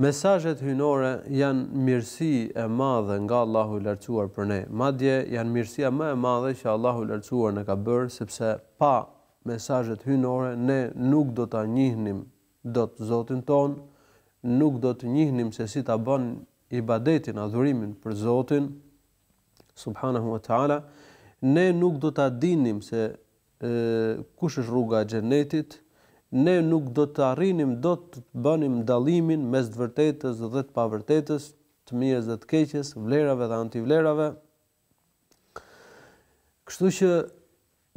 Mesazhet hyjnore janë mirësi e madhe nga Allahu i Lartësuar për ne. Madje janë mirësia më e madhe që Allahu i Lartësuar na ka bërë, sepse pa mesazhet hyjnore ne nuk do ta njihnim dot Zotin tonë, nuk do të njihnim se si ta bënim ibadetin, adhurimin për Zotin, Subhanehu Wa Teala, ne nuk do ta dinim se kush është rruga e xhenetit, ne nuk do të arrinim dot të bënim dallimin mes të vërtetës dhe të pavërtetës, të mirës dhe të keqes, vlerave dhe antivlerave. Kështu që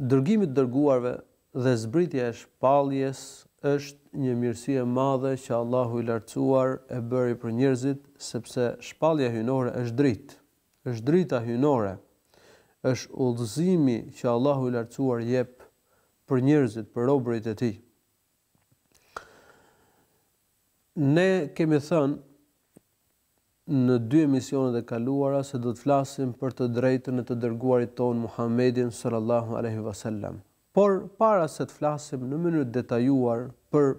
dërgimi i të dërguarve dhe zbritja e shpalljes është një mirësi e madhe që Allahu i Lartësuar e bëri për njerëzit, sepse shpallja hyjnore është dritë. Është drita hyjnore. Është udhëzimi që Allahu i Lartësuar jep për njerëzit, për robërit e Tij. Ne kemi thënë në dy emisionet e kaluara se do të flasim për të drejtën e të dërguarit tonë Muhammedin sallallahu alaihi wasallam. Por para se të flasim në mënyrë të detajuar për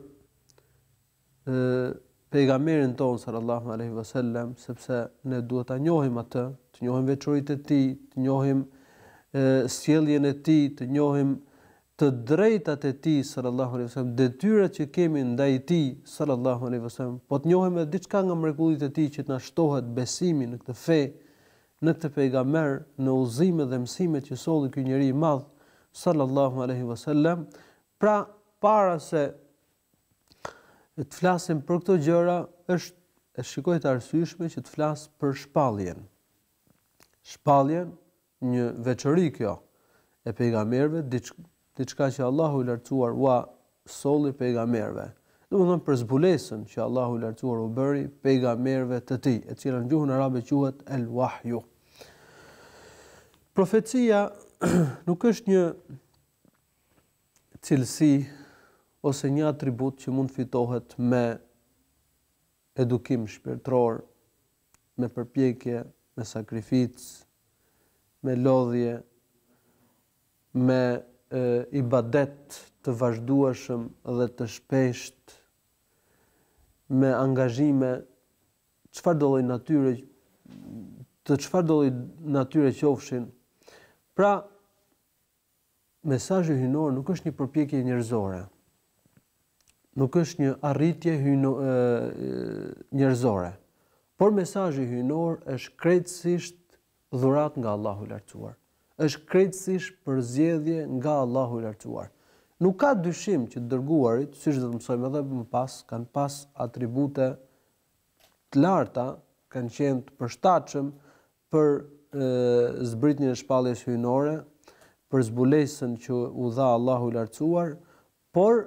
Pejgamberin tonë sallallahu alejhi ve sellem, sepse ne duhet ta njohim atë, të njohim veçoritë e tij, të njohim sjelljen e tij, të njohim të drejtat e tij sallallahu alejhi ve sellem, detyrat që kemi ndaj tij sallallahu alejhi ve sellem, po të njohim edhe diçka nga mrekullitë e tij që të na shtohet besimi në këtë fe, në këtë pejgamber, në udhëzimet dhe mësimet që solli ky njeri i madh sallallahu alejhi ve sellem. Pra, para se Të flasim për këto gjëra është e shikoj të arsyeshme që të flas për shpalljen. Shpalljen një veçori kjo e pejgamberëve, diçka që Allahu i lartësuar ua solli pejgamberëve. Domethënë për zbulesën që Allahu i lartësuar u bëri pejgamberëve të tij, e cila në gjuhën arabe quhet el-wahyu. Profecia nuk është një cilësi ose një atribut që mund të fitohet me edukim shpirtëror, me përpjekje, me sakrificë, me lodhje, me ibadet të vazhdueshëm dhe të shpeshtë, me angazhime, çfarëdo lloj natyre, të çfarëdo lloj natyre qofshin. Pra, mesazhi hyjnor nuk është një përpjekje njerëzore. Nuk është një arritje hyjno e, njerëzore. Por mesazhi hyjnor është krejtësisht dhuratë nga Allahu i Lartësuar. Është krejtësisht përzgjedhje nga Allahu i Lartësuar. Nuk ka dyshim që të dërguarit, siç do të mësojmë edhe më pas, kanë pas atribute të larta kanë qenë të përshtatshëm për zbritjen e shpalljes hyjnore, për zbulesën që u dha Allahu i Lartësuar, por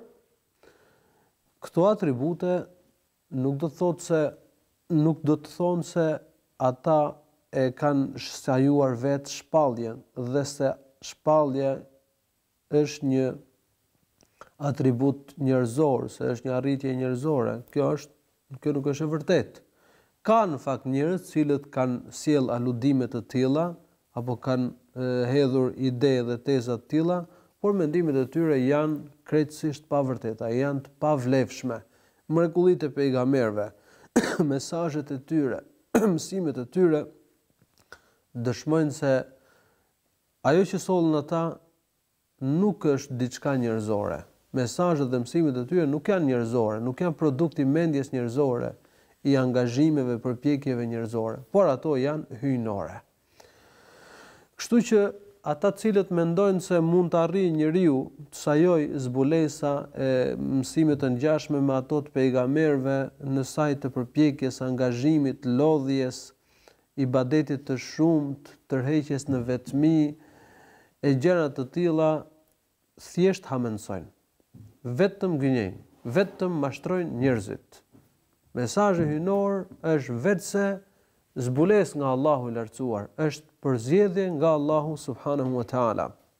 këto atribute nuk do të thotë se nuk do të thonë se ata e kanë sajuar vetë shpalljen dhe se shpallja është një atribut njerëzor, se është një arritje njerëzore. Kjo është, kjo nuk është e vërtetë. Ka në fakt njerëz të cilët kanë sjellë aludime të tilla apo kanë hedhur ide dhe teza të tilla, por mendimet e tyre janë krejtësisht të pavërteta, janë të pavlefshme. Mrekullitë e pejgamberëve, mesazhet e tyre, mësimet e tyre dëshmojnë se Ajo që sollën ata nuk është diçka njerëzore. Mesazhet dhe mësimet e tyre nuk janë njerëzore, nuk janë produkt i mendjes njerëzore, i angazhimeve, përpjekjeve njerëzore, por ato janë hyjnore. Kështu që ata të cilët mendojnë se mund të arrijë njeriu të sajojë zbulesa e mësime të ngjashme me ato të pejgamberëve në sajë të përpjekjes, angazhimit, lodhjes, ibadetit të shumtë, tërheqjes në vetmi, e gjëra të tilla, thjesht hamendësojnë. Vetëm gënjejnë, vetëm mashtrojnë njerëzit. Mesazhi hyjnor është veçse zbulesë nga Allahu i Lartësuar, është përzgjedhje nga Allahu subhanehu ue teala.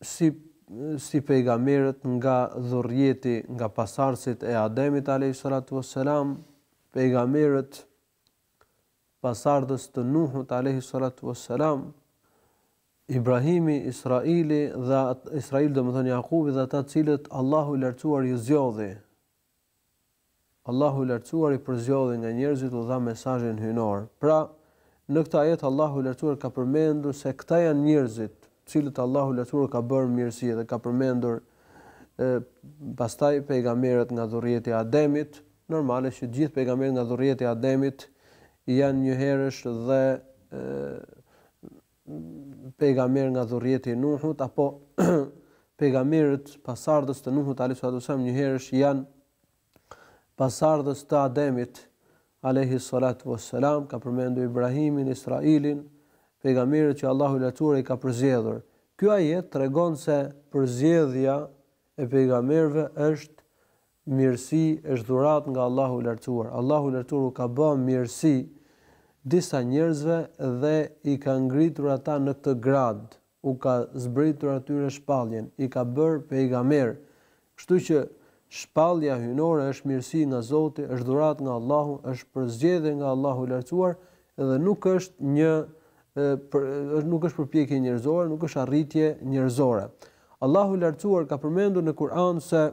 si si pejgamberët nga dhurrjeti, nga pasardhësit e Ademit alejhi salatu ue selam, pejgamberët pasardhës të Nuhut alejhi salatu ue selam, Ibrahimi, Israili dhe Israil domethënë Jakubi dhe ata të cilët Allahu i lartësuar i zgjodhi Allahu i Lartësuar i përzgjodhi nga njerëzit u dha mesazhin hyjnor. Pra, në këtë ajet Allahu i Lartësuar ka përmendur se këta janë njerëzit, të cilët Allahu i Lartësuar ka bërë mirësi dhe ka përmendur e, pastaj pejgamberët nga dhurrjeti i Ademit, normale që të gjithë pejgamberët nga dhurrjeti i Ademit janë njëherësh dhe e, pejgamber nga dhurrjeti i Nuhut apo pejgamberët pasardhës të Nuhut alayhi salatu wasallam njëherësh janë pasardhës të Ademit alayhi salatu wasalam ka përmendur Ibrahimin, Israilin, pejgamberët që Allahu i Lartësuar i ka përzgjedhur. Ky ajet tregon se përzgjedhja e pejgamberëve është Mirësi është dhuratë nga Allahu i Lartësuar. Allahu i Lartësuar u ka ba mirësi disa njerëzve dhe i ka ngritur ata në këtë gradë, u ka zbritur atyre shpalljen, i ka bërë pejgamberë. Kështu që shpallja hyjnore është mirësi nga Zoti, është dhuratë nga Allahu, është përzgjedhje nga Allahu i Lartësuar dhe nuk është një nuk është përpjekje njerëzore, nuk është arritje njerëzore. Allahu i Lartësuar ka përmendur në Kur'an se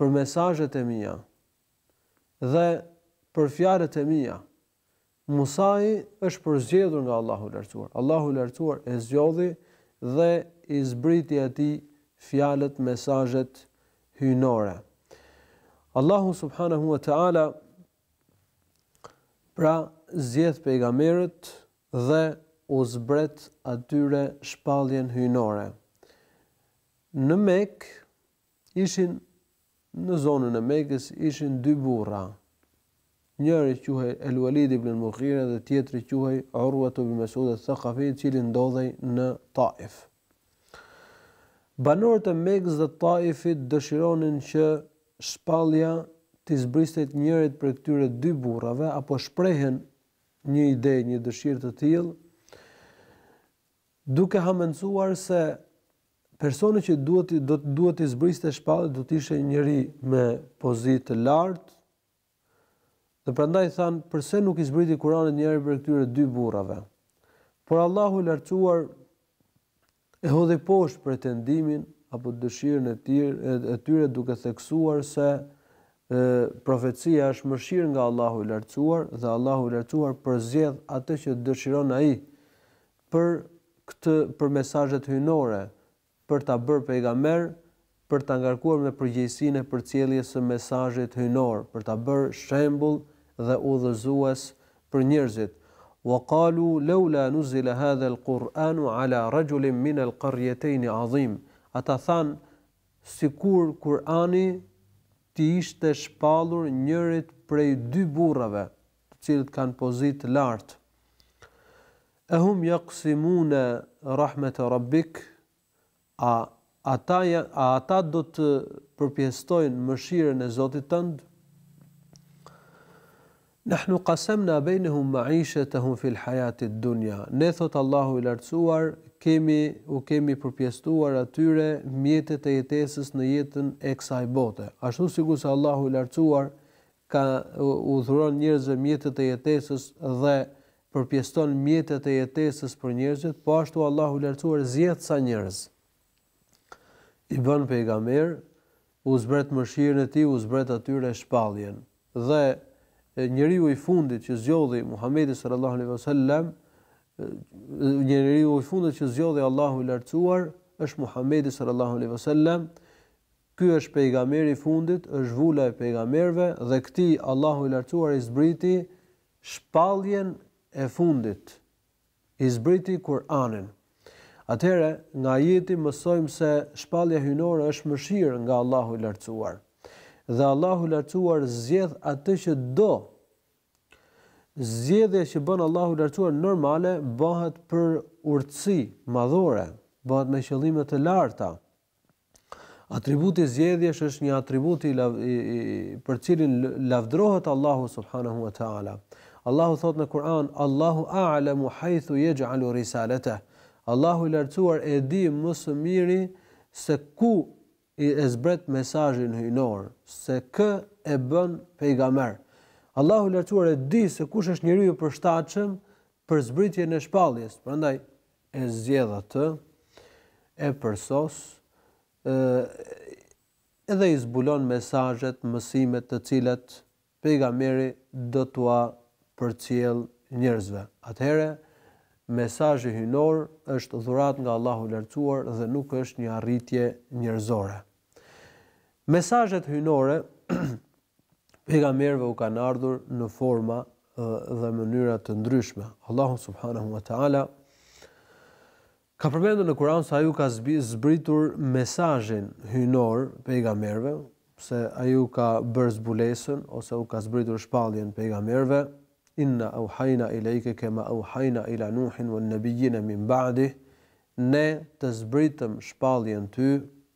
për mesazhet e mia dhe për fjalët e mia. Musai është përzgjedhur nga Allahu i Lartësuar. Allahu i Lartësuar e zgjodhi dhe i zbriti atij fjalët, mesazhet hyjnore. Allahu subhanahu wa taala pra zgjedh pejgamberët dhe u zbret atyre shpalljen hyjnore. Në Mekë Ishin në zonën e Mekës ishin dy burra. Njëri quhej Al-Walid ibn al-Mughira dhe tjetri quhej Urwa ibn Mas'ud al-Thaqafi, i cili ndodhej në Taif. Banorët e Mekës dhe Taifit dëshironin që shpallja t'i zbristej njërit prej këtyre dy burrave apo shprehën një ide, një dëshirë të tillë, duke hamencuar se Personi që duhet të do të duhet t'i zbriste shpallja do të ishte njeri me pozitë të lartë. Dhe prandaj thanë, përse nuk i zbriti Kur'ani njërit prej këtyre dy burrave? Por Allahu i Lartësuar e hodhi poshtë pretendimin apo dëshirën e tyre, e tyre duke theksuar se e, profecia është mëshirë nga Allahu i Lartësuar dhe Allahu i Lartësuar përzgjedh atë që dëshiron ai Për këtë për mesazhet hyjnore për ta bërë pejgamber, për ta ngarkuar me përgjegjësinë e përcjelljes së mesazhit hyjnor, për ta bërë shembull dhe udhëzues për njerëzit, Wa qalu laula nuzila hadha al Kur'anu ala rajulin min al qarjatayn azim, ata thanë, sikur Kur'ani t'i ishte shpallur njërit prej dy burrave, të cilët kanë pozitë të lartë. A hum yaqsimune rahmete rabbik, A ata janë, a ata do të përpjestojnë mëshirën e Zotit tënd? Nahnu qasamna bejnehum ma'ishatahum fil hayatid dunya. Ne thotë Allahu i lartësuar, kemi u kemi përpjesëtuar atyre mjetet e jetesës në jetën e kësaj bote. Ashtu sikurse Allahu i lartësuar ka u dhuron njerëzve mjetet e jetesës dhe përpjeston mjetet e jetesës për njerëzit, po ashtu Allahu i Lartësuar zgjedh ca njerëz i bën pejgamber, u zbret mëshirën e Tij, u zbret atyre shpalljen. Dhe njeriu i fundit që zgjodhi Muhamedi sallallahu alaihi wasallam, njeriu i fundit që zgjodhi Allahu i Lartësuar është Muhamedi sallallahu alaihi wasallam, Ky është pejgamberi i fundit, është vula e pejgamberëve dhe këtij Allahu i Lartësuar i zbriti shpalljen e fundit, i zbriti Kur'anin. Atëherë, nga ajeti mësojmë se shpallja hyjnore është mëshirë nga Allahu i Lartësuar. Dhe Allahu i Lartësuar zgjedh atë që do. Zgjedhja që bën Allahu i Lartësuar normale bëhet për urtësi madhore, bëhet me qëllime të larta, Atributi i zgjedhjes është një atribut për cilin lavdërohet Allahu subhanahu wa taala. Allahu thotë në Kur'an, Allahu a'lamu haythu yaj'alu risalatah. Allahu i lartësuar e di më së miri se ku e zbret mesazhin hyjnor, se kë e bën pejgamber. Allahu i lartësuar e di se kush është njeriu i përshtatshëm për zbritjen e shpalljes. Prandaj e zgjedh atë, e përsos, edhe i zbulon mesazhet, mësimet të cilat Pejgamberi do t'ua përcjellë njerëzve. Atëherë, mesazhi hyjnor është dhuratë nga Allahu i Lartësuar dhe nuk është një arritje njerëzore. Mesazhet hyjnore Pejgamberëve u kanë ardhur në forma dhe mënyra të ndryshme. Allahu subhanahu wa taala ka përmendur në Kur'an se ai u ka zbritur mesazhin hyjnor pejgamberëve, se ai u ka bërë zbulesën ose u ka zbritur shpalljen pejgamberëve, inna auhayna ilayka kama auhayna ila nuhin wan nabiyina min ba'dih, ne të zbritëm shpalljen ty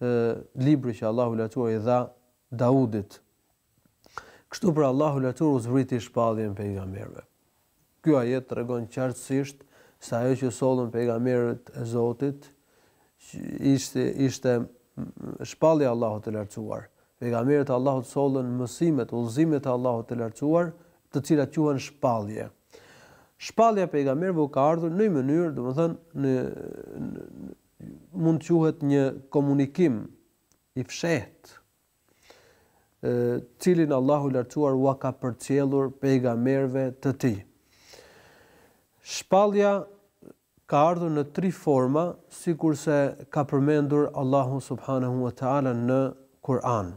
libri që Allahu i Lartësuar i dha Daudit. Kështu pra Allahu i Lartësuar u zbriti shpalljen pejgamberëve. Ky ajet tregon qartësisht se ajo që sollën pejgamberët e Zotit ishte ishte shpallja e Allahut të Lartësuar. Pejgamberët e Allahut sollën mësimet, udhëzimet e Allahut të Lartësuar, të cilat quhen shpallje. Shpallja e pejgamberëve u ka ardhur në mënyrë, domethënë në mund të quhet një komunikim i fshehtë të cilin Allahu i Lartësuar ua ka përcjellur pejgamberëve të tij. Shpallja ka ardhur në tri forma, sikurse ka përmendur Allahu subhanahu wa taala në Kur'an.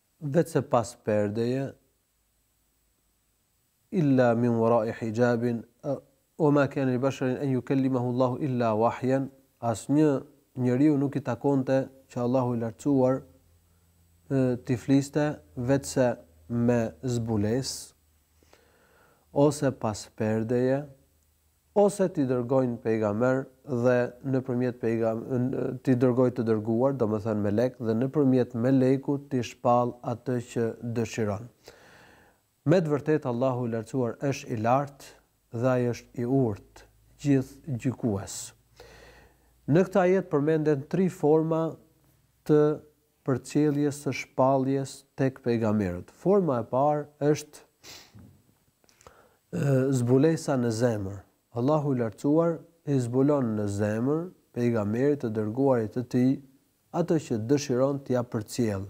Veçse pas perdeje, illa min warai hijabin, wa ma kana li basharin an yukallimahu Allahu illa wahyan, asnjë njeriu nuk i takonte që Allahu i Lartësuar t'i fliste veçse me zbulesë, ose pas perdeje, Ose t'i dërgojë një pejgamber dhe nëpërmjet pejga, t'i dërgojë të dërguar, domethënë melek, dhe nëpërmjet melekut t'i shpallë atë që dëshiron. Me të vërtetë Allahu i Lartësuar është i Lartë dhe Ai është i Urtë, Gjithë Gjykues. Në këtë ajet përmenden tri forma të përcjelljes së shpalljes tek pejgamberët. Forma e parë është zbulesa në zemër. Allahu i Lartësuar i zbulon në zemër pejgamberit, të dërguarit të Tij atë që dëshiron t'ia përcjellë.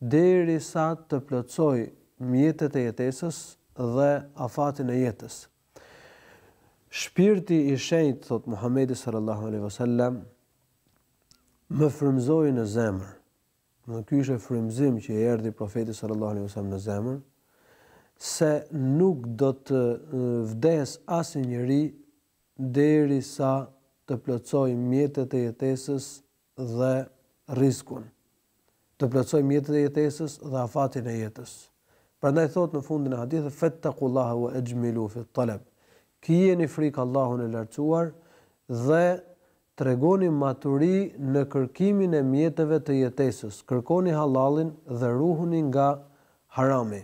Derisa të plotësojë mjetet e jetesës dhe afatin e jetës. Shpirti i Shenjtë, thotë Muhamedi sallallahu alejhi ve sellem, më frymëzoi në zemër, domethënë ky ishte frymëzim që i erdhi Profetit sallallahu alejhi ve sellem në zemër, se nuk do të vdesë asnjë njeri derisa të plotësojë mjetet e jetesës dhe rrizkun. të plotësojë mjetet e jetesës dhe afatin e jetës. Prandaj thotë në fundin e hadithit fettakullaha wa exhmilu fit-talab. Kijeni frikë Allahun e Lartësuar dhe tregoni maturi në kërkimin e mjeteve të jetesës, kërkoni hallallin dhe ruhuni nga harami.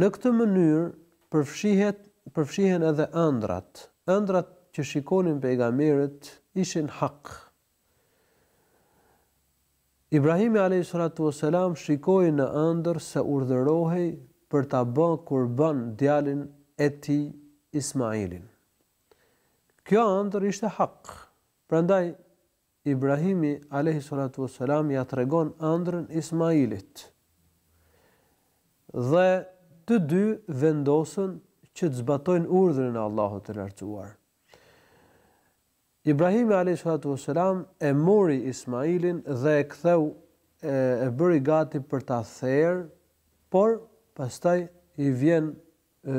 Në këtë mënyrë përfshihet përfshihen edhe ëndrrat. Ëndrrat që shikonin pejgamberët ishin hak. Ibrahimi alayhi salatu wasalam shikoi në ëndërr se urdhërohej për ta bë kurban djalin e tij Ismailin. Kjo ëndërr ishte hak. Prandaj Ibrahimi, alejhi salatu ue selam, ia tregon ëndrrën Ismailit. Dhe të dy vendosën që të zbatojnë urdhrin e Allahut të Lartësuar. Ibrahimi, alejhi salatu ue selam, e mori Ismailin dhe e ktheu e, e bëri gati për ta therë, por pastaj i vjen e,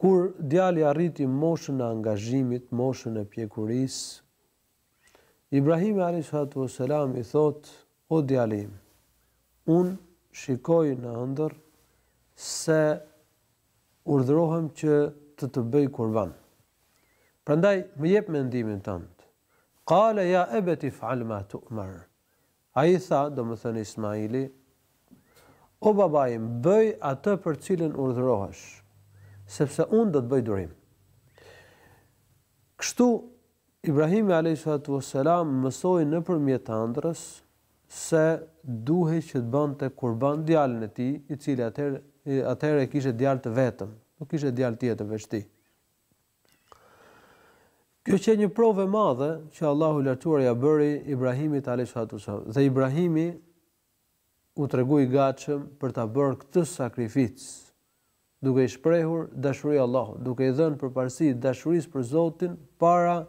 Kur djali arriti moshën e angazhimit, moshën e pjekurisë, Ibrahimi alejhi salatu ves selam i thotë, O djali im, unë shikoj në ëndërr se urdhërohem që të të bëj kurban. Prandaj më jep mendimin tënd. Kale ja ebeti if'al ma tu'mer. Ai i tha, domethënë Ismaili, O baba im, bëj atë për të cilën urdhërohesh, sepse unë do të bëj durim. Kështu, Ibrahimi alejhi salatu ue selam mësoi nëpërmjet ëndrrës se duhej që të bënte kurban djalin e tij, i cili atëherë e kishte djalë të vetëm, nuk kishte djalë tjetër veç tij. Kjo qe një provë e madhe që Allahu i Lartësuar ia bëri Ibrahimit alejhi salatu selam. Dhe Ibrahimi u tregu i gatshëm për ta bërë këtë sakrificë, duke i shprehur dashuri Allahut, duke i dhënë përparësi dashurisë për Zotin para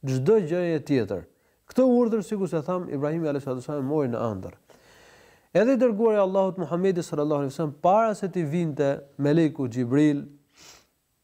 çdo gjëje tjetër. Këtë urdhër, sikurse thamë, Ibrahimi alejhi salatu selam e mori në ëndërr. Edhe i dërguari i Allahut Muhamedi sallallahu alejhi wasallam para se t'i vinte meleku Xhibril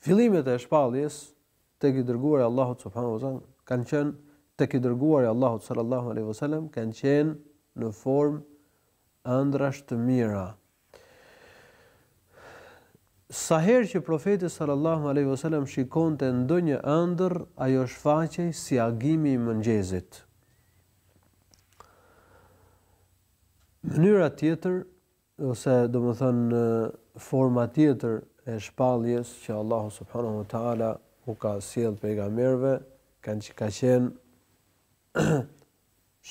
Fillimet e shpalljes tek i dërguari i Allahut subhanahu wa taala kanë qenë tek i dërguari i Allahut sallallahu alaihi wasallam kanë qenë në formë ëndrrash të mira. Sa herë që profeti sallallahu alaihi wasallam shikonte ndonjë ëndërr, ajo shfaqej si agimi i mëngjesit. Mënyra tjetër ose domethënë forma tjetër e shpalljes që Allahu subhanahu wa taala u ka sjellë pejgamberëve ka, ka qenë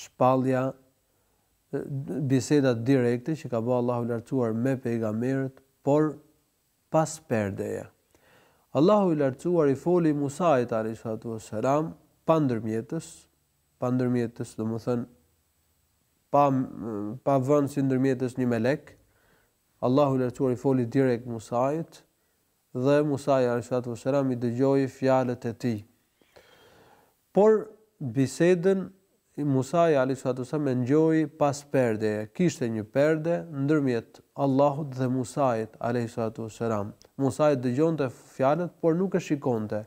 shpallja biseda direkte që ka bërë Allahu i Lartësuar me pejgamberët, por pas perdeje. Allahu i Lartësuar i foli Musait alayhi salatu wassalam pa ndërmjetës, pa ndërmjetës, domethënë pa pa vënë si ndërmjetës një melek, Allahu i Lartësuar i foli direkt Musait dhe Musai alayhi salatu wassalam i dëgjoi fjalët e tij. Por bisedën Musai alayhi salatu wassalam e dëgjoi pas perdeje. Kishte një perde ndërmjet Allahut dhe Musait alayhi salatu wassalam. Musai dëgjonte fjalët, por nuk e shikonte.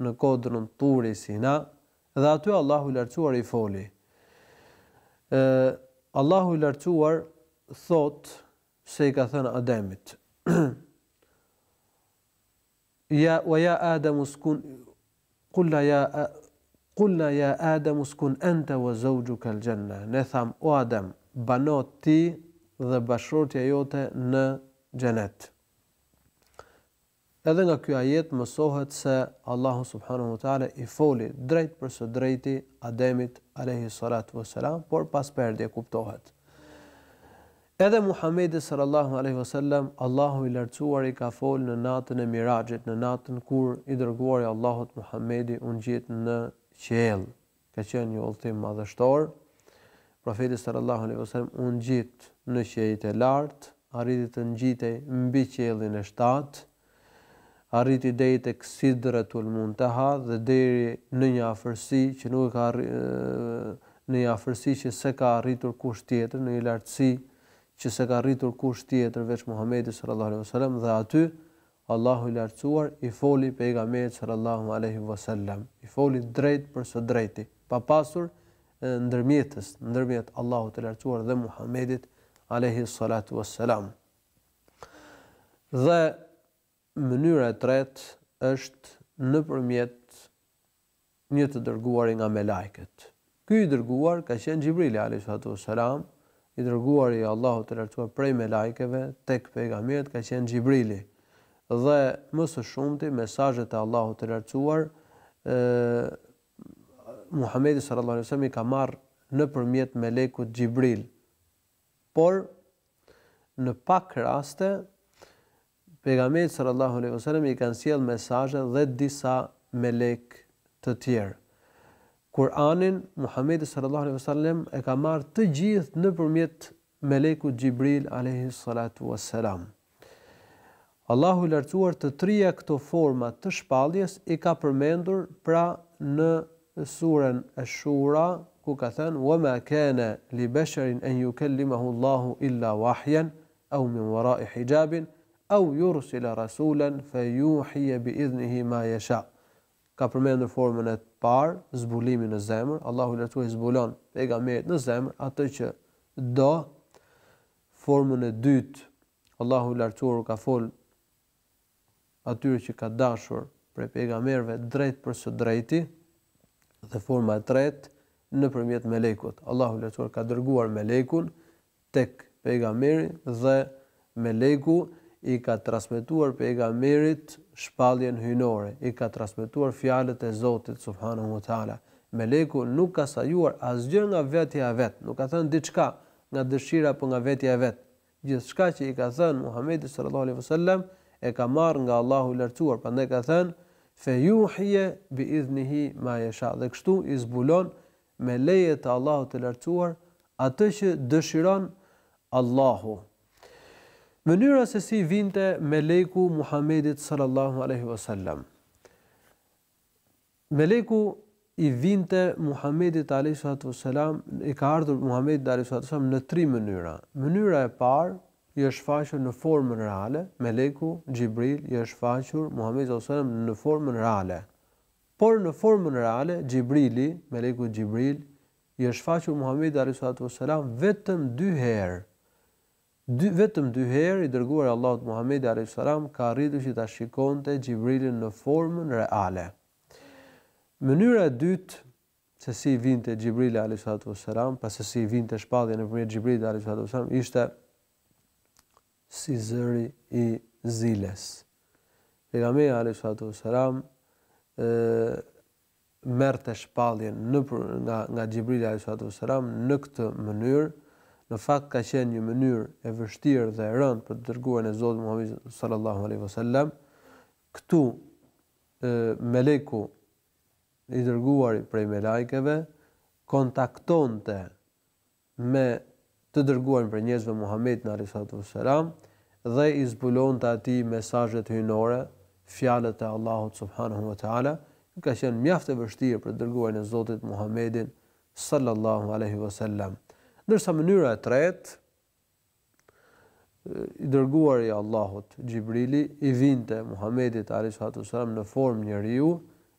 në kodrën Turi Sina, dhe aty Allahu i Lartësuar i foli. E, Allahu i Lartësuar thotë se i ka thënë Ademit. ja, wa ja Adem uskun, kulna ja, kulna ja Ademu uskun ente wa zeuxhukel xhenne. Ne thamë, o Adem, bano ti dhe bashkëshortja jote në xhenet. Edhe nga ky ajet mësohet se Allahu subhanehu ve teala i foli drejtpërsëdrejti Ademit alejhi salatu ve selam, por pas perdeje, kuptohet. Edhe Muhamedit sallallahu alejhi ve sellem, Allahu i Lartësuar i ka folë në natën e Miraxhit, në natën kur i Dërguari i Allahut Muhamedi u ngjit në qiell. Ka qenë një udhëtim madhështor. Profeti sallallahu alejhi ve sellem u ngjit në qiejt e lartë, arriti të ngjitej mbi qiellin e shtatë, arriti deri tek Sidretul Muntaha dhe deri në një afërsi që nuk e ka në një afërsi që s'e ka arritur kush tjetër, në një lartësi që s'e ka arritur kush tjetër veç Muhamedit sallallahu alejhi ve sellem dhe aty Allahu i Lartësuar i foli Pejgamberit sallallahu alejhi ve sellem, i foli drejt për së drejti, pa pasur ndërmjetës ndërmjet Allahut të Lartësuar dhe Muhamedit alejhi salatu ves selam. Dhe mënyra e tretë është nëpërmjet një të dërguari nga melajket. Ky i dërguar ka qenë Xhibrili alejhi salatu ue selam, i dërguari i Allahut të Lartësuar prej melajkeve, tek pejgamberët ka qenë Xhibrili, dhe më së shumti mesazhet e Allahut të Lartësuar Muhamedi sallallahu alejhi ue selam i ka marrë nëpërmjet melekut Xhibril, por në pak raste Pejgamberit sallallahu alejhi ve sellem i kanë sjellë mesazhe dhe disa melekë të tjerë. Kur'anin, Muhamedi sallallahu alejhi ve sellem e ka marrë të gjithë nëpërmjet melekut Xhibril alejhi salatu ves selam. Allahu i Lartësuar të trija këto forma të shpalljes i ka përmendur pra në suren Ash-Shura, ku ka thënë: "Wa ma kana li basharin an yukallimahu Allahu illa wahyan", aw min wara'i hijabin aw yursila rasulan fayuhie bi idhnihi ma yasha Ka përmendur formën e parë zbulimin në zemër Allahu i lartësuar i zbulon pejgamberit në zemër atë që do formën e dytë Allahu i lartësuar ka fol atyre që ka dashur prej pejgamberëve drejt për së drejti dhe forma e tretë nëpërmjet melekut Allahu i lartësuar ka dërguar melekun tek Pejgamberi dhe Meleku i ka transmetuar Pejgamberit shpalljen hyjnore, i ka transmetuar fjalët e Zotit subhanehu ve teala. Meleku nuk ka sajuar asgjë nga vetja e vet, nuk ka thënë diçka nga dëshira apo nga vetja e vet. Gjithçka që i ka thënë Muhamedit sallallahu alejhi ve sellem e ka marrë nga Allahu i Lartësuar, prandaj ka thënë, Fe juhie bi idhnihi ma jesha, dhe kështu i zbulon me leje të Allahut të Lartësuar, atë që dëshiron Allahu. Mënyra se si i vinte meleku Muhammedit sallallahu alejhi ve sellem. Meleku i vinte Muhammedit alejhi salatu ve selam, i ka ardhur Muhammedit alejhi salatu ve selam në tri mënyra. Mënyra e parë i është shfaqur në formën reale, meleku Xhibril i është shfaqur Muhammedit sallallahu alejhi ve sellem në formën reale. Por në formën reale, Xhibrili, meleku Xhibril, i është shfaqur Muhamedit alejhi salatu ves selam vetëm dy herë. Vetëm dy herë i dërguari i Allahut Muhamedi alejhi salam ka arritur që ta shikonte Xhibrilin në formën reale. Mënyra e dytë se si i vinte Xhibrili alejhi salatu ves selam, pra se si i vinte shpallja nëpërmjet Xhibrilit alejhi salatu ves selam ishte si zëri i ziles. Pejgamberi alejhi salatu vesselam ë merrte shpalljen në nga nga Xhibrili alejhi salatu vesselam në këtë mënyrë, në fakt ka qenë një mënyrë e vështirë dhe e rëndë për të dërguarin e Zotit Muhamedin sallallahu alejhi vesselam. Këtu ë meleku i dërguari prej melajkeve kontaktonte me Të Dërguarin prej njerëzve Muhammedin alejhi salatu ves selam dhe i zbulonte atij mesazhet hyjnore, fjalët e Allahut subhanehu ve teala, kjo ka qenë mjaft e vështirë për Të Dërguarin e Zotit Muhammedin sallallahu alejhi ve selam. Ndërsa mënyra e tretë, I Dërguari i Allahut, Xhibrili, i vinte Muhamedit, alejhissalatu vesselam, në formë njeriu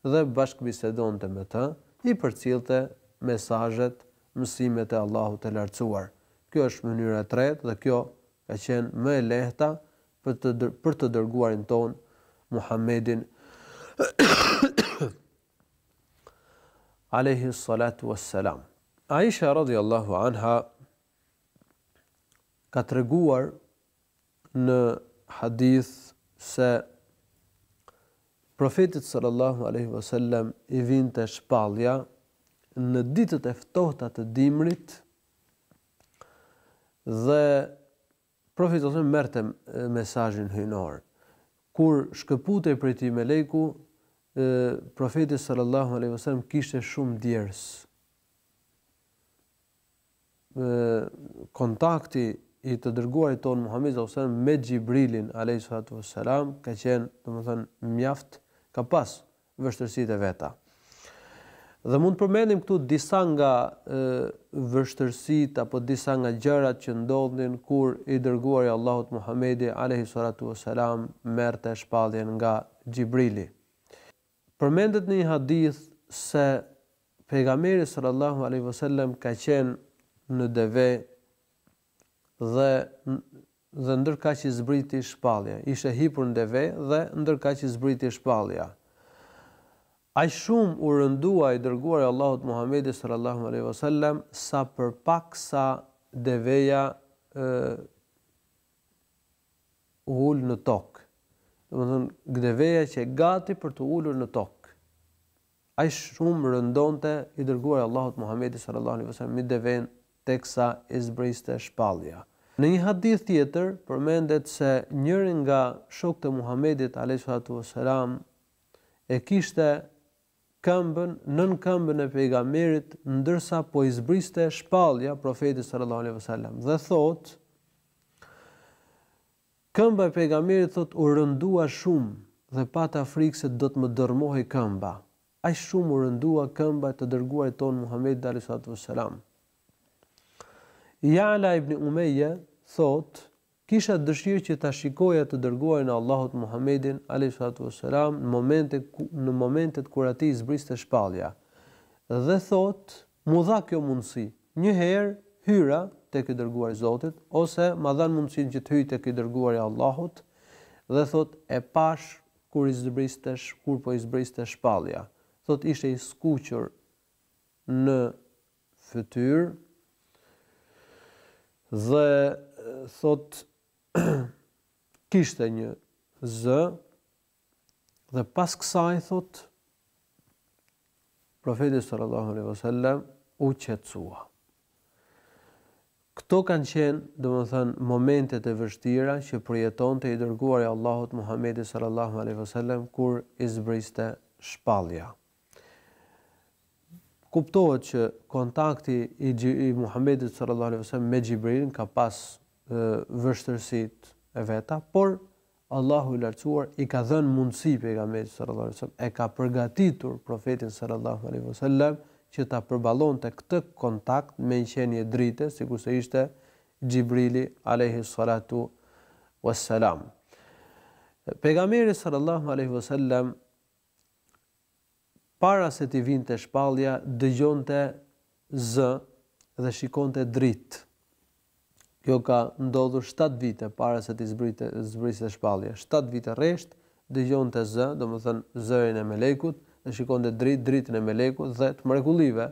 dhe bashkëbisedonte me të, i përcillte mesazhet, mësimet e Allahut të Lartësuar. Kjo është mënyra e tretë dhe kjo ka qenë më e lehta për të për të Dërguarin tonë, Muhamedin, alejhissalatu vesselam. Aisha, radhiyallahu anha, ka treguar në hadith se Profetit sallallahu alaihi wasallam i vinte shpallja në ditët e ftohta të dimrit dhe Profeti sallallahu merrte mesazhin hyjnor. Kur shkëputej prej tij meleku, Profeti sallallahu alaihi wasallam kishte shumë djersë. kontakti i të dërguarit tonë Muhamedi sallallahu alejhi wasallam me Xhibrilin alejhi salatu wassalam ka qenë domethënë mjaft ka pas vështirësitë e veta. Dhe mund të përmendim këtu disa nga vështirësitë apo disa nga gjërat që ndodhnin kur i dërguari i Allahut Muhamedi alejhi salatu wassalam merrte shpalljen nga Xhibrili. Përmendet në një hadith se Pejgamberi sallallahu alejhi ve sellem ka qenë në deve dhe dhe ndërkaq i zbriti shpallja, ishte hipur në deve dhe ndërkaq i zbriti shpallja. Aq shumë u rëndua i dërguari i Allahut Muhamedi sallallahu alejhi ve sellem sa për pak sa deveja u ul në tokë. Domethënë, deveja qe gati për t'u ulur në tokë. Aq shumë rëndonte i dërguari i Allahut Muhamedi sallallahu alejhi ve sellem mbi devenë teksa i zbriste shpallja. Në një hadith tjetër përmendet se njëri nga shokët e Muhamedit alejhi salatu ve selam e kishte këmbën nën këmbën e Pejgamberit ndërsa po i zbriste shpallja Profetit sallallahu alejhi ve sellem dhe thotë Këmba e Pejgamberit thotë u rëndua shumë dhe pata frikë se do të më dërrmohej këmba. Aq shumë u rëndua këmba e të dërguarit tonë Muhamedit alejhi salatu vesselam. Ja'la ibn Umeje thotë Kisha dëshirë që ta shikoja të Dërguarin e Allahut Muhammedin, alejhi salatu ue selam, në momente në momentet kur atij i zbriste shpallja. Dhe thotë, M'u dha kjo mundësi. Një herë, hyra tek i Dërguari i Zotit, ose ma dhanë mundësinë që të hyj tek i Dërguari i Allahut, dhe thotë, e pashë kur i zbriste, kur po i zbriste shpallja. Thotë, ishte i skuqur në fytyrë dhe thot kishte një zë dhe pas kësaj thot profeti sallallahu alaihi wasallam u qetësua. Këto kanë qenë, domethënë, momentet e vështira që përjetonte i dërguari i Allahut Muhamedi sallallahu aleyhi vësallem, kur i zbriste shpallja. Kuptohet që kontakti i i Muhamedit sallallahu alejhi ve sellem me Xhibrilin ka pas vështirësitë e veta, por Allahu i lartësuar i ka dhënë mundësi pejgamberit sallallahu alejhi ve sellem e ka përgatitur profetin sallallahu alejhi ve sellem që ta përballonte këtë kontakt me një qenie drite, sikurse ishte Xhibrili alejhi salatu wassalam. Pejgamberi sallallahu alejhi ve sellem Para se t'i vinte shpallja, dëgjonte zë dhe shikonte dritë. Kjo ka ndodhur shtatë vite para se t'i zbriste shpallja. Shtatë vite rresht, dëgjonte zë, domethënë zërin e melekut, dhe shikonte dritë, dritën e melekut dhe të mrekullive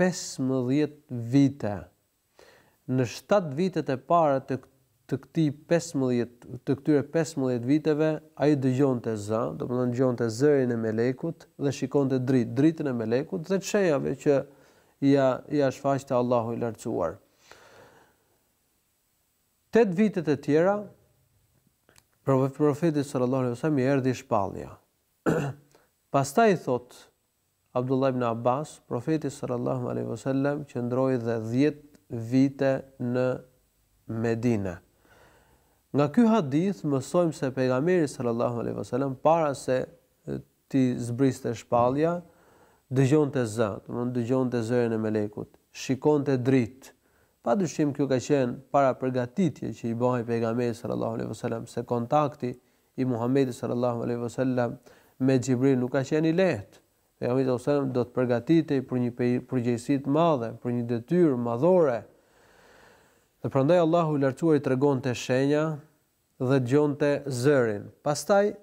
pesëmbëdhjetë vite. Në shtatë vitet e para të të këtij pesëmbëdhjetë të këtyre pesëmbëdhjetë viteve, ai dëgjonte zë, domethënë dëgjonte zërin e melekut dhe shikonte dritë, dritën e melekut dhe të shenjave që ia ia shfaqte Allahu i Lartësuar. Tetë vitet e tjera, profetit sallallahu alaihi wasallam i erdhi shpallja. Pastaj thotë, Abdullah ibn Abbas, Profeti sallallahu alejhi ve sellem qëndroi dhe dhjetë vite në Medine. Nga ky hadith mësojmë se Pejgamberi sallallahu alejhi ve sellem para se t'i zbriste shpallja, dëgjonte zë, domethënë dëgjonte zërin e melekut, shikonte dritë. Padyshim kjo ka qenë parapërgatitje që i bëhej Pejgamberit sallallahu alejhi ve sellem, se kontakti i Muhamedit sallallahu alejhi ve sellem me Xhibril nuk ka qenë i lehtë. Pejgamberi sallallahu alejhi ve sellem do të përgatitej për një përgjegjësi të madhe, për një detyrë madhore. Dhe prandaj Allahu i Lartësuar i tregonte shenja dhe dëgjonte zërin. Pastaj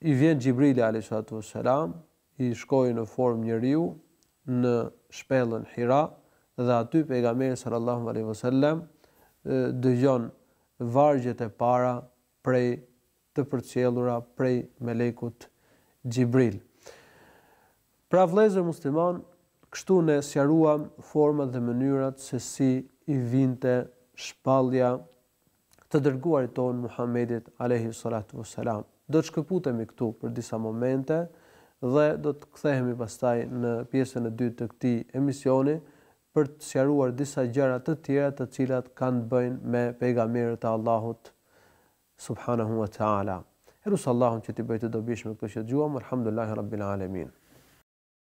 i vjen Xhibrili alejhi salatu vesselam I shkoi në formë njeriu në shpellën Hira dhe aty Pejgamberi sallallahu alejhi ve sellem dëgjon vargjet e para prej të përcjellura prej melekut Xhibril. Pra vëllezër muslimanë, kështu ne sqaruam format dhe mënyrat se si i vinte shpallja të Dërguarit tonë Muhammedit alejhi salatu ue selam. Do të shkëputemi këtu për disa momente dhe do të kthehemi pastaj në pjesën e dytë të këtij emisioni për të sqaruar disa gjëra të tjera të cilat kanë të bëjnë me pejgamberët e Allahut subhanahu ue teala. E lus Allahun që t'i bëjë të dobishme këto që dëgjuam, ue Elhamdulillahirabbilalamin.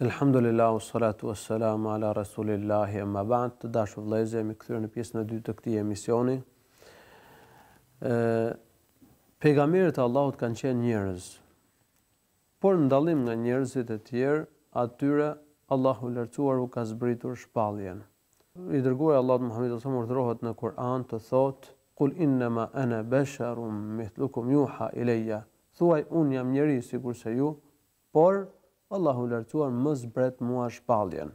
Elhamdulilah u salatu u selam ala Resulillah emma ba'd të dashur vëllezër jemi kthyer në pjesën e dytë të këtij emisioni. ë Pejgamberët e Allahut kanë qenë njerëz. Por në dallim nga njerëzit e tjerë, atyre Allahu i lartësuar u ka zbritur shpalljen. I Dërguari i Allahut Muhammed salallahu alejhi ue selem urdhërohet në Kur'an të thot, Kul innama ana basharun mithlukum yuha ilayya. Thuaj un jam njeri sikurse ju, Por, Allahu i Lartësuar më zbret mua shpalljen.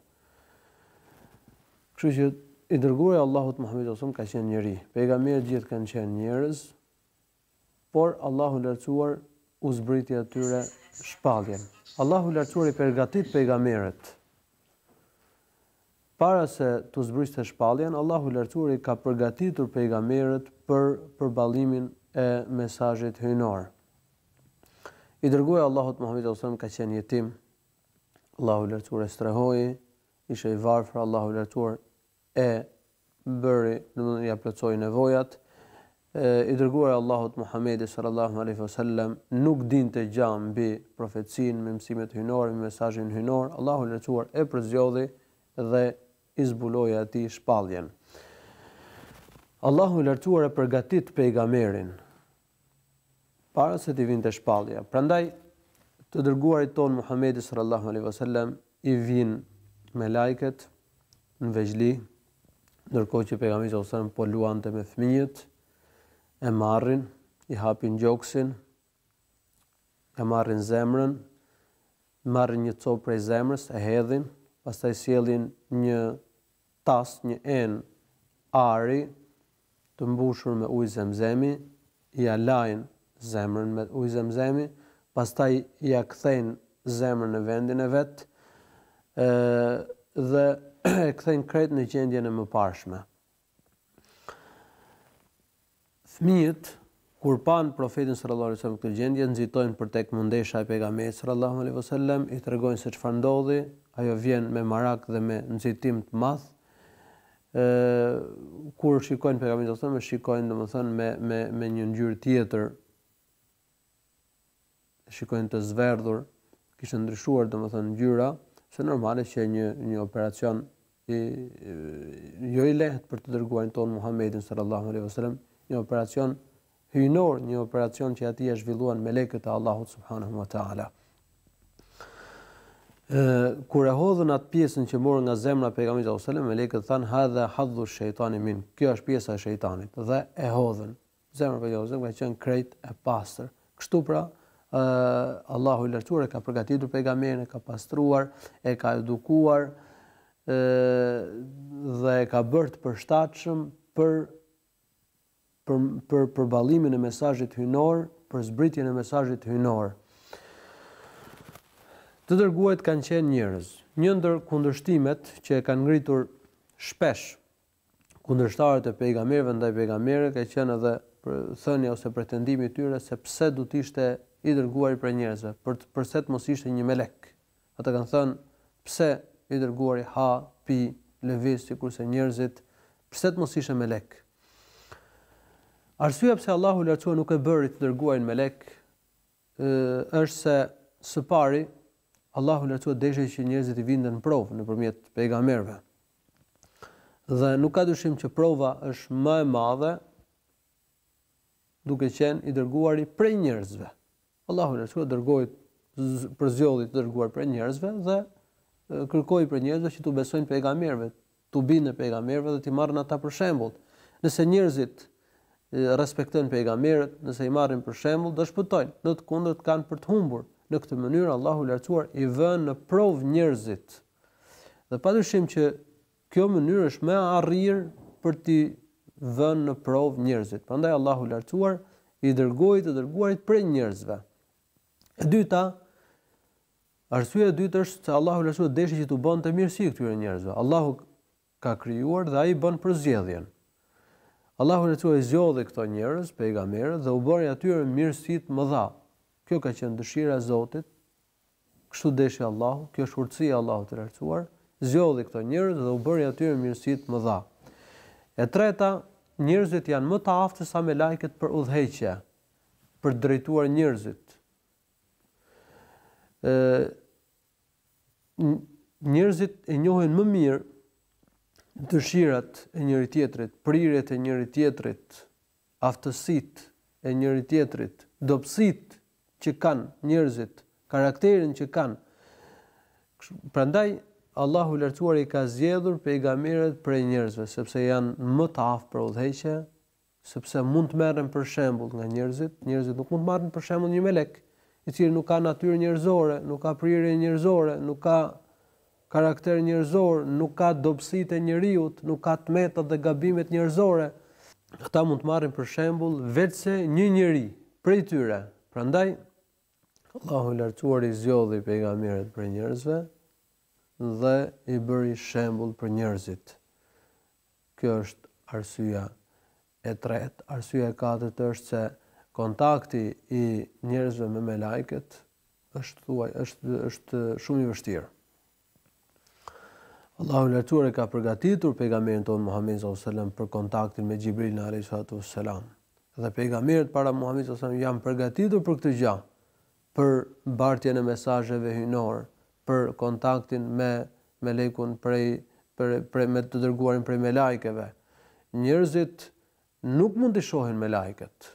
Kështu që, i Dërguari i Allahut Muhamedi sallallahu alejhi ve sellem ka qenë njeri, pejgamberët të gjithë kanë qenë njerëz, por Allahu i Lartësuar u zbriti atyre shpalljen. Allahu i Lartësuar i pergatit pejgamberët Para se t'u zbriste shpalljen, Allahu i Lartësuar i ka përgatitur pejgamberët për përballimin e mesazhit hyjnor. I Dërguari i Allahut Muhamedi sallallahu alejhi ve sellem ka qenë jetim, Allahu i Lartësuar e strehoi, ishte i varfër, Allahu i Lartësuar e bëri, domethënë ia plotësoi nevojat, I Dërguari i Allahut Muhamedi sallallahu alejhi ve sellem nuk dinte gja mbi profecinë, mbi mësimet hyjnore, mbi mesazhin hyjnor, Allahu i Lartësuar e përzgjodhi dhe i zbuloi atij shpalljen. Allahu i Lartësuar e përgatit pejgamberin para se t'i vinte shpallja. Prandaj të dërguarit tonë Muhamedi sallallahu alejhi ve sellem i vijnë melaiket në vegjli, ndërkohë që pejgamberi sallallahu alajhi wasallam po luante me fëmijët, e marrin, i hapin gjoksin, ia marrin zemrën, marrin një copë prej zemrës, e hedhin, pastaj sjellin një tas, një enë ari, të mbushur me ujë zemzemi, ia lajnë zemrën me ujë zemzemi, pastaj ia kthejnë zemrën në vendin e vet, ë dhe e kthejnë krejt në gjendjen e mëparshme. Fëmijët Kur panë Profetin sallallahu alejhi ve sellem në këtë gjendje, nxitojnë për tek mëndesha e Pejgamberit sallallahu alejhi ve sellem, i tregojnë se çfarë ndodhi, ajo vjen me marak dhe me nxitim të madh, e, kur shikojnë Pejgamberin sallallahu alejhi ve sellem, e shikojnë, domethënë, me me me një ngjyrë tjetër. shikojnë të zverdhur, kishte ndryshuar domethënë ngjyra, se normale qe një një operacion i jo i lehtë për të dërguarin tonë Muhammedin sallallahu alaihi wasallam, një operacion hyjnor, një operacion që atij ia zhvilluan melekët e Allahut subhanahu wa taala. Ë kur e hodhën atë pjesën që morën nga zemra e pejgamberit sallallahu alaihi wasallam, melekët thanë hadha hadhu shejtani mink. Kjo është pjesa e shejtanit dhe e hodhën. Zemra e pejgamberit ka qenë krejt e pastër. Kështu pra, ë Allahu i Lartësuar e ka përgatitur pejgamberin, e ka pastruar, e ka edukuar, ë dhe e ka bërë të përshtatshëm për për për përballimin e mesazhit hyjnor, për zbritjen e mesazhit hyjnor. Të dërguarit kanë qenë njerëz. Një ndër kundërshtimet që e kanë ngritur shpesh kundërshtarët e pejgamberëve ndaj pejgamberëve ka qenë edhe thënia ose pretendimi i tyre se pse do të ishte i dërguari prej njerëzve, përse, përse të mos ishte një melek. Ata kanë thënë, pse i dërguari ha, pi, lëviz sikurse njerëzit, përse të mos ishte melek. Arsyeja pse Allahu i Lartësuar nuk e bëri të dërguarin melek është se së pari Allahu i Lartësuar deshi që njerëzit t'i vinte në provë nëpërmjet pejgamberëve. Dhe nuk ka dyshim që prova është më e madhe duke qenë i dërguari prej njerëzve. Allahu i Lartësuar dërgoi, përzgjodhi të dërguar prej njerëzve dhe kërkoi prej njerëzve që t'u besojnë pejgamberëve, t'u binden pejgamberëve dhe t'i marrin ata për shembul. Nëse njerëzit respektojnë pejgamberët, nëse i marrin për shembull, do shpëtojnë. Në të kundërt kanë për të humbur. Në këtë mënyrë Allahu i Lartësuar i vën në provë njerëzit Dhe padyshim që kjo mënyrë është më e arrirë për t'i vënë në provë njerëzit. Prandaj Allahu i Lartësuar i dërgoi të dërguarit prej njerëzve. E dyta, arsyeja e dytë është se Allahu i Lartësuar deshi që t'u bënte mirësi këtyre njerëzve. Allahu ka krijuar dhe ai bën përzgjedhjen. Allahu i Lartësuar i zgjodhi këto njerëz, pejgamberët dhe u bëri atyre mirësi të mëdha. Kjo ka qenë dëshira e Zotit Kështu deshi Allahu, kjo është urtësia e Allahut të Lartësuar, zgjodhi këto njerëz dhe u bëri atyre mirësi të mëdha. E treta, njerëzit janë më të aftë se sa melajket për udhëheqje, për të drejtuar njerëzit. Ë njerëzit e njohin më mirë dëshirat e njëri tjetrit, prirjet e njëri tjetrit, aftësitë e njëri-tjetrit, dobësitë që kanë njerëzit, karakterin që kanë. Prandaj Allahu i Lartësuar i ka zgjedhur pejgamberët prej njerëzve, sepse janë më të aftë për udhëheqje, sepse mund të merren për shembull nga njerëzit, njerëzit nuk mund të marrin për shembull një melek, i cili nuk ka natyrë njerëzore, nuk ka prirje njerëzore, nuk ka Karakter njerëzor, nuk ka dobësitë e njeriut, nuk ka të metat dhe gabimet njerëzore. Ata mund të marrin për shembull veçse një njeri prej tyre. Prandaj, Allahu i Lartësuar i zgjodhi pejgamberët prej njerëzve dhe i bëri shembull për njerëzit. Kjo është arsyeja E tretë, arsyeja e katërt është se kontakti i njerëzve me melajket është thuaj është është shumë i vështirë. Allahu i Lartësuar e ka përgatitur pejgamberin tonë Muhammedin sallallahu alaihi wasallam për kontaktin me Xhibrilin alayhi salatu wassalam. Dhe pejgamberët para Muhamedit sallallahu alaihi wasallam janë përgatitur për këtë gjë. për bartjen e mesazheve hyjnorë, për kontaktin me Melekun prej prej me të dërguarin prej Melajkeve. Njerëzit nuk mund t'i shohin Melajket.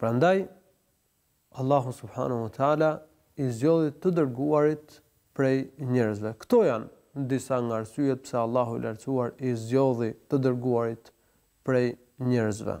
Prandaj Allahu subhanahu wa taala i zgjodhi të dërguarit prej njerëzve. Këto janë disa nga arsyet pse Allahu i Lartësuar i zgjodhi të dërguarit prej njerëzve.